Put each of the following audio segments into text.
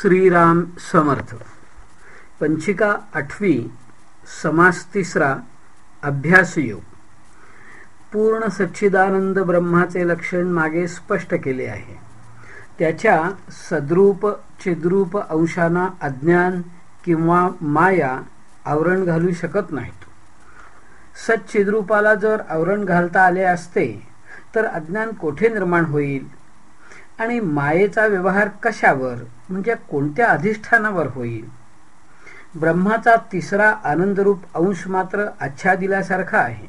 श्रीराम समर्थ. पंचिका आठवी समास तिसरा अभ्यासयोग पूर्ण सच्चिदानंद ब्रह्माचे लक्षण मागे स्पष्ट केले आहे. त्याच्या सद्रूप चिद्रूप अंशांना अज्ञान किंवा माया आवरण घालू शकत नाहीत. सच्चिद्रूपाला जर आवरण घालता आले असते तर अज्ञान कोठे निर्माण होईल? आणि मायेचा व्यवहार कशावर? म्हणजे कोणत्या अधिष्ठानावर होईल? ब्रह्माचा तिसरा आनंदरूप अंश मात्र आच्छादिल्यासारखा आहे.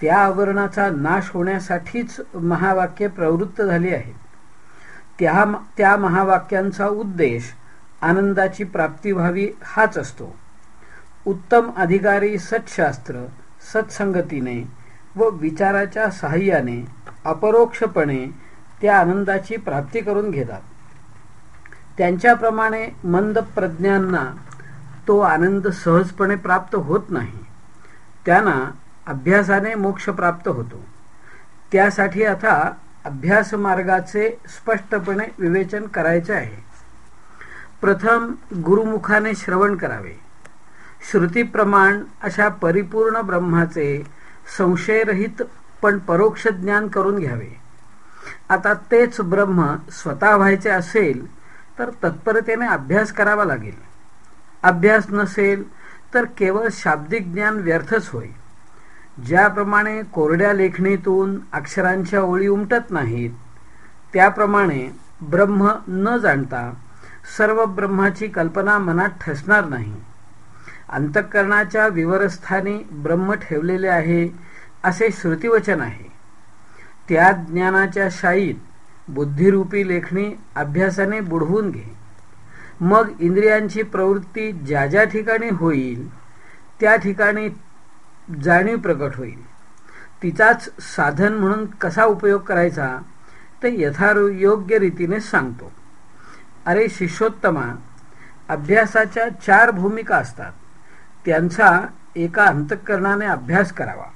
त्या आवरणाचा नाश होण्यासाठीच महावाक्य प्रवृत्त झाली आहेत त्या त्या महावाक्यांचा उद्देश आनंदाची प्राप्ती व्हावी हाच असतो. उत्तम अधिकारी सत्शास्त्र सत्संगतीने व विचाराच्या सहाय्याने अपरोक्षपणे त्या आनंदाची प्राप्ती करून घेतात. त्यांच्याप्रमाणे मंद प्रज्ञांना तो आनंद सहजपणे प्राप्त होत नाही. त्यांना अभ्यासाने मोक्ष प्राप्त होतो. त्यासाठी आता अभ्यास मार्गाचे स्पष्टपणे विवेचन करायचे आहे. प्रथम गुरुमुखाने श्रवण करावे. श्रुतीप्रमाण अशा परिपूर्ण ब्रह्माचे संशयरहित पण परोक्ष ज्ञान करून घ्यावे. आता तेच ब्रह्म स्वतः व्हायचे असेल तर तत्परतेने अभ्यास करावा लागेल. अभ्यास नसेल तर केवळ शाब्दिक ज्ञान व्यर्थच होय. ज्याप्रमाणे कोरड्या लेखणीतून अक्षरांच्या ओळी उमटत नाहीत त्याप्रमाणे ब्रह्म न जाणता सर्व ब्रह्माची कल्पना मनात ठसणार नाही. अंतःकरणाच्या विवरस्थानी ब्रह्म ठेवलेले आहे असे श्रुतिवचन आहे. त्या ज्ञानाच्या शाईत बुद्धिरूपी लेखणी अभ्यासाने बुडवून घे. मग इंद्रियांची प्रवृत्ती ज्या ज्या ठिकाणी होईल त्या ठिकाणी जाणीव प्रकट होईल. तिचाच साधन म्हणून कसा उपयोग करायचा ते यथायोग्य रीतीने सांगतो. अरे शिष्योत्तमा अभ्यासाच्या चार भूमिका असतात. त्यांचा एका अंतःकरणाने अभ्यास करावा.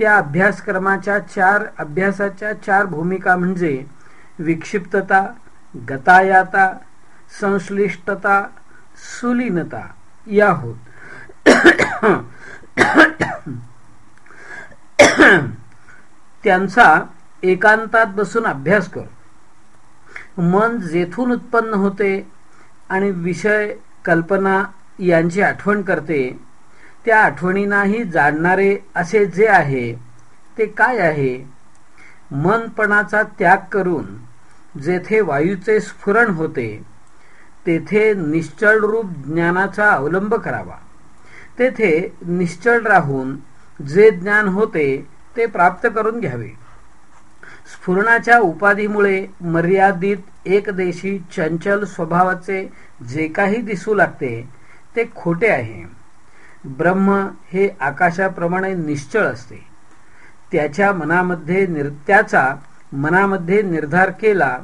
त्या अभ्यासक्रमाच्या चार अभ्यासाच्या चार भूमिका म्हणजे विक्षिप्तता गतायाता संश्लिष्टता सुलीनता या होत. त्यांचा एकांतात बसून अभ्यास कर. मन जेथून उत्पन्न होते आणि विषय कल्पना यांची आठवण करते त्या आठवणींनाही जाणणारे असे जे आहे ते काय आहे? मनपणाचा त्याग करून जेथे वायूचे स्फुरण होते तेथे निश्चळ रूप ज्ञानाचा अवलंब करावा. तेथे निश्चळ राहून जे ज्ञान होते ते प्राप्त करून घ्यावे. स्फुरणाच्या उपाधीमुळे मर्यादित एकदेशी चंचल स्वभावाचे जे काही दिसू लागते ते खोटे आहे. ब्रह्म हे आकाशाप्रमाणे निश्चळ असते. त्याच्या मनामध्ये नृत्याचा मनामध्ये निर्धार केला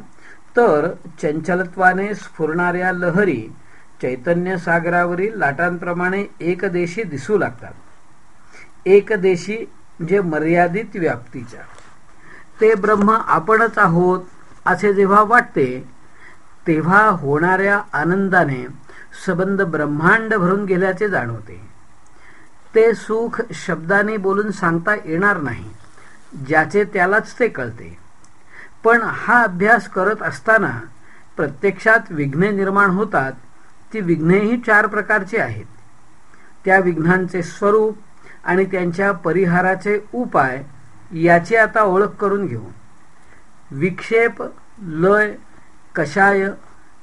तर चंचलत्वाने स्फुरणाऱ्या लहरी चैतन्य सागरावरील लाटांप्रमाणे एकदेशी दिसू लागतात. एकदेशी म्हणजे मर्यादित व्याप्तीच्या. ते ब्रह्म आपणच आहोत असे जेव्हा वाटते तेव्हा होणाऱ्या आनंदाने सबंध ब्रह्मांड भरून गेल्याचे जाणवते. ते सुख शब्दाने बोलून सांगता येणार नाही ज्याचे त्यालाच ते कळते. पण हा अभ्यास करत असताना प्रत्यक्षात विघ्ने निर्माण होतात ती विघ्नेही चार प्रकारची आहेत. त्या विघ्नांचे स्वरूप आणि त्यांच्या परिहाराचे उपाय याची आता ओळख करून घेऊ. विक्षेप लय कषाय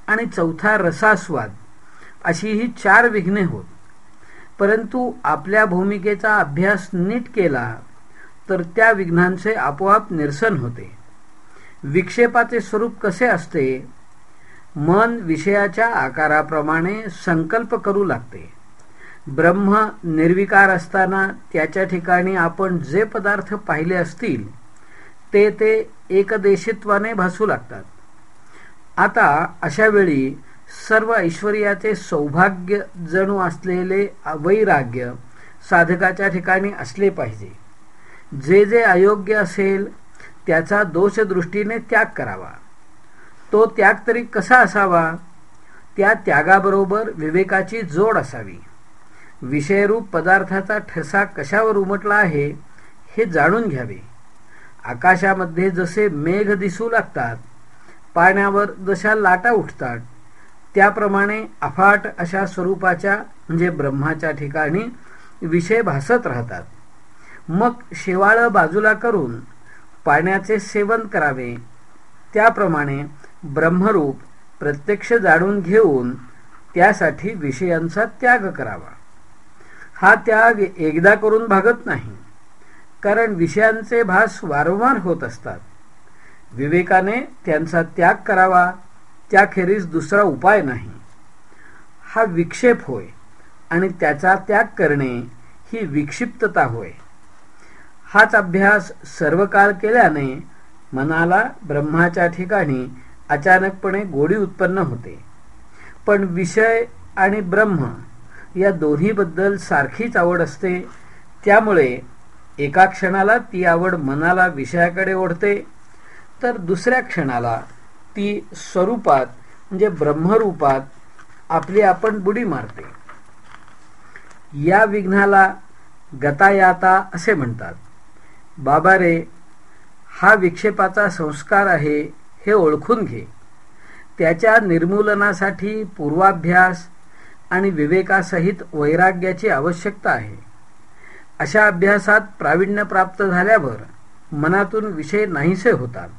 आणि चौथा रसास्वाद अशी ही चार विघ्ने होत. परंतु आपल्या भूमिकेचा अभ्यास नीट केला तर त्या विघ्नांचे आपोआप निरसन होते. विक्षेपाचे स्वरूप कसे असते? मन विषयाच्या आकाराप्रमाणे संकल्प करू लागते. ब्रह्म निर्विकार असताना त्याच्या ठिकाणी आपण जे पदार्थ पाहिले असतील ते ते एकदेशित्वाने भासू लागतात. आता अशा वेळी सर्व ऐश्वर्याचे सौभाग्य जणू असलेले वैराग्य साधकाच्या ठिकाणी असले पाहिजे. जे जे अयोग्य असेल त्याचा दोषदृष्टीने त्याग करावा. तो त्याग तरी कसा असावा? त्या त्यागाबरोबर विवेकाची जोड असावी. विषयरूप पदार्थाचा ठसा कशावर उमटला आहे हे जाणून घ्यावे. आकाशामध्ये जसे मेघ दिसू लागतात पाण्यावर जशा लाटा उठतात त्याप्रमाणे अफाट अशा स्वरूपाच्या म्हणजे ब्रह्माच्या ठिकाणी विषय भासत राहतात. मग शेवाळं बाजूला करून पाण्याचे सेवन करावे. त्याप्रमाणे ब्रह्मरूप प्रत्यक्ष जाणून घेऊन त्यासाठी विषयांचा त्याग करावा. हा त्याग एकदा करून भागत नाही कारण विषयांचे भास वारंवार होत असतात. विवेकाने त्यांचा त्याग करावा. त्याखेरीज दुसरा उपाय नाही. हा विक्षेप होय आणि त्याचा त्याग करणे ही विक्षिप्तता होय. हाच अभ्यास सर्व काळ केल्याने मनाला ब्रह्माच्या ठिकाणी अचानकपणे गोडी उत्पन्न होते. पण विषय आणि ब्रह्म या दोन्हीबद्दल सारखीच आवड असते. त्यामुळे एका क्षणाला ती आवड मनाला विषयाकडे ओढते तर दुसऱ्या क्षणाला ती स्वरूपात म्हणजे ब्रह्मरूपात आपली आपण बुडी मारते. या विघ्नाला गतायाता असे म्हणतात. बाबा रे हा विक्षेपाचा संस्कार आहे हे ओळखून घे. त्याच्या निर्मूलनासाठी पूर्वाभ्यास आणि विवेकासहित वैराग्याची आवश्यकता आहे. अशा अभ्यासात प्रावीण्य प्राप्त झाल्यावर मनातून विषय नाहीसे होतात.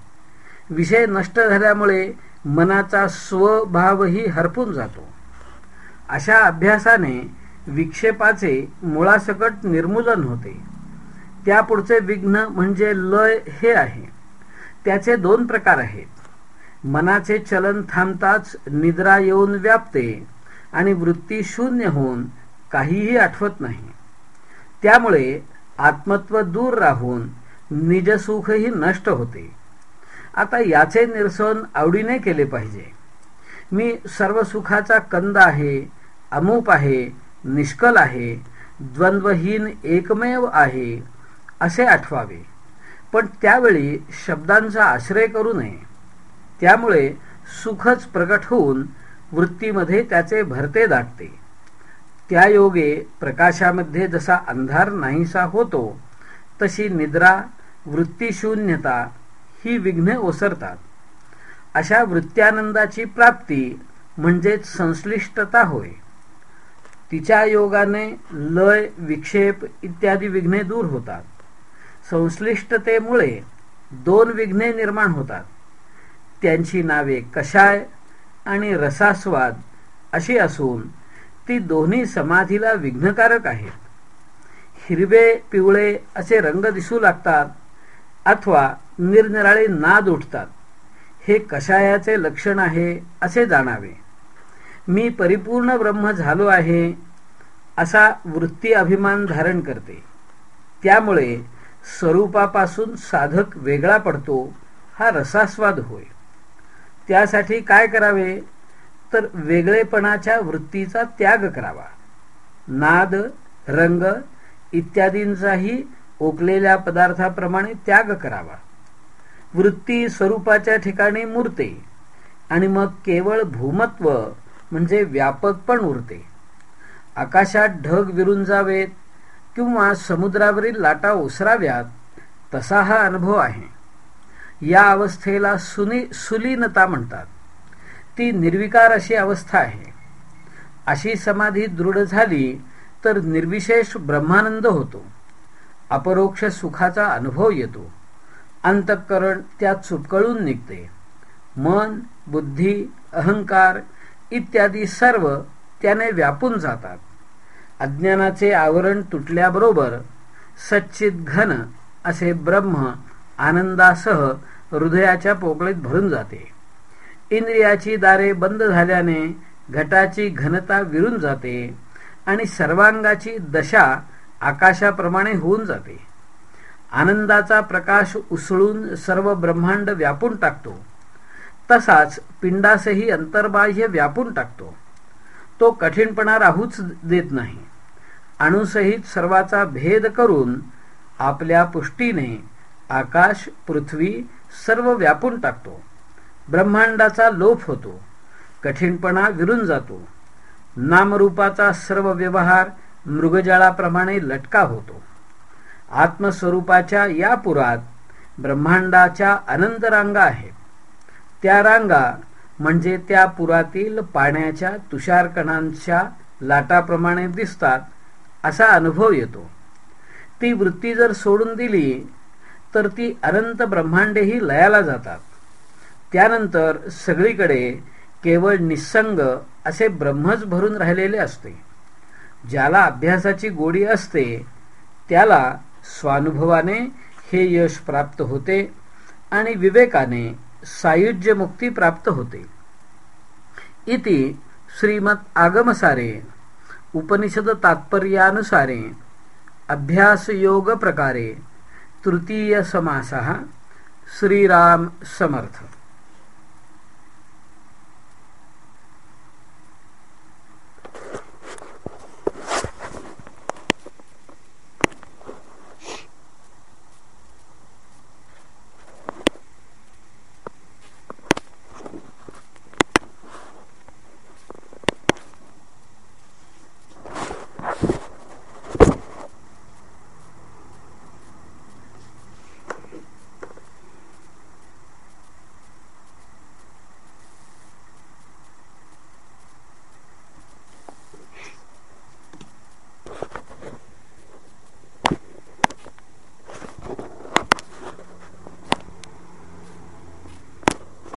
विषय नष्ट झाल्यामुळे मनाचा स्वभावही हरपून जातो. अशा अभ्यासाने विक्षेपाचे मुळासकट निर्मूलन होते. त्यापुढचे विघ्न म्हणजे लय हे आहे. त्याचे दोन प्रकार आहेत. मनाचे चलन थांबताच निद्रा येऊन व्यापते आणि वृत्ती शून्य होऊन काहीही आठवत नाही. त्यामुळे आत्मत्व दूर राहून निजसुखही नष्ट होते. आता याचे निरसन आवडीने केले पाहिजे. मी सर्व सुखाचा कंद आहे अमूप आहे निष्कल आहे द्वंद्वहीन एकमेव आहे असे आठवावे. पण त्यावेळी शब्दांचा आश्रय करू नये. त्यामुळे सुखच प्रकट होऊन वृत्तीमध्ये त्याचे भरते दाटते. त्या योगे प्रकाशामध्ये जसा अंधार नाहीसा होतो तशी निद्रा वृत्तीशून्यता ही विघ्ने ओसरतात. अशा वृत्त्यानंदाची प्राप्ती म्हणजेच संश्लिष्टता होय. तिच्या योगाने लय विक्षेप इत्यादी विघ्ने दूर होतात. संश्लिष्टतेमुळे दोन विघ्ने निर्माण होतात. त्यांची नावे कषाय आणि रसास्वाद अशी असून ती दोन्ही समाधीला विघ्नकारक आहेत. हिरवे पिवळे असे रंग दिसू लागतात अथवा निरनिराळे नाद उठतात. हे कषायाचे लक्षण आहे असे जाणावे. मी परिपूर्ण ब्रह्म झालो आहे असा वृत्ती अभिमान धारण करते. त्यामुळे स्वरूपापासून साधक वेगळा पडतो हा रसास्वाद होय. त्यासाठी काय करावे? तर वेगळेपणाच्या वृत्तीचा त्याग करावा. नाद रंग इत्यादींचाही ओकलेल्या पदार्थाप्रमाणे त्याग करावा. वृत्ती स्वरूपाच्या ठिकाणी मुरते. आणि मग केवळ भूमत्व म्हणजे व्यापक पण उरते. आकाशात ढग विरून जावेत किंवा समुद्रावरील लाटा ओसराव्यात तसा हा अनुभव आहे. या अवस्थेला सुनी सुलीनता म्हणतात. ती निर्विकार अशी अवस्था आहे. अशी समाधी दृढ झाली तर निर्विशेष ब्रह्मानंद होतो. अपरोक्ष सुखाचा अनुभव येतो. अंतःकरण त्यात चुपकळून निघते. मन बुद्धी अहंकार इत्यादी सर्व त्याने व्यापून जातात. अज्ञानाचे आवरण तुटल्याबरोबर सच्चित घन असे ब्रह्म आनंदासह हृदयाच्या पोकळीत भरून जाते. इंद्रियाची दारे बंद झाल्याने घटाची घनता विरून जाते आणि सर्वांगाची दशा आकाशाप्रमाणे होऊन जाते. आनंदाचा प्रकाश उसळून सर्व ब्रह्मांड व्यापून टाकतो. तसाच पिंडासही अंतर्बाह्य व्यापून टाकतो. तो कठीणपणा राहूच देत नाही. अणुसहित सर्वाचा भेद करून आपल्या पुष्टीने आकाश पृथ्वी सर्व व्यापून टाकतो. ब्रह्मांडाचा लोप होतो. कठीणपणा विरून जातो. नामरूपाचा सर्व व्यवहार मृगजळाप्रमाणे लटका होतो. आत्मस्वरूपाच्या या पुरात ब्रह्मांडाच्या अनंत रांगा आहेत. त्या रांगा म्हणजे त्या पुरातील पाण्याच्या तुषारकणांच्या लाटाप्रमाणे दिसतात असा अनुभव येतो. ती वृत्ती जर सोडून दिली तर ती अनंत ब्रह्मांडेही लयाला जातात. त्यानंतर सगळीकडे केवळ निसंग असे ब्रह्मच भरून राहिलेले असते. ज्याला अभ्यासाची गोडी असते त्याला स्वानुभवाने हे यश प्राप्त होते आणि विवेकाने सायुज्य मुक्ती प्राप्त होते. इति श्रीमद आगमसारे उपनिषद तात्पर्यानुसारे अभ्यासयोग प्रकारे तृतीय समासः श्रीराम समर्थ।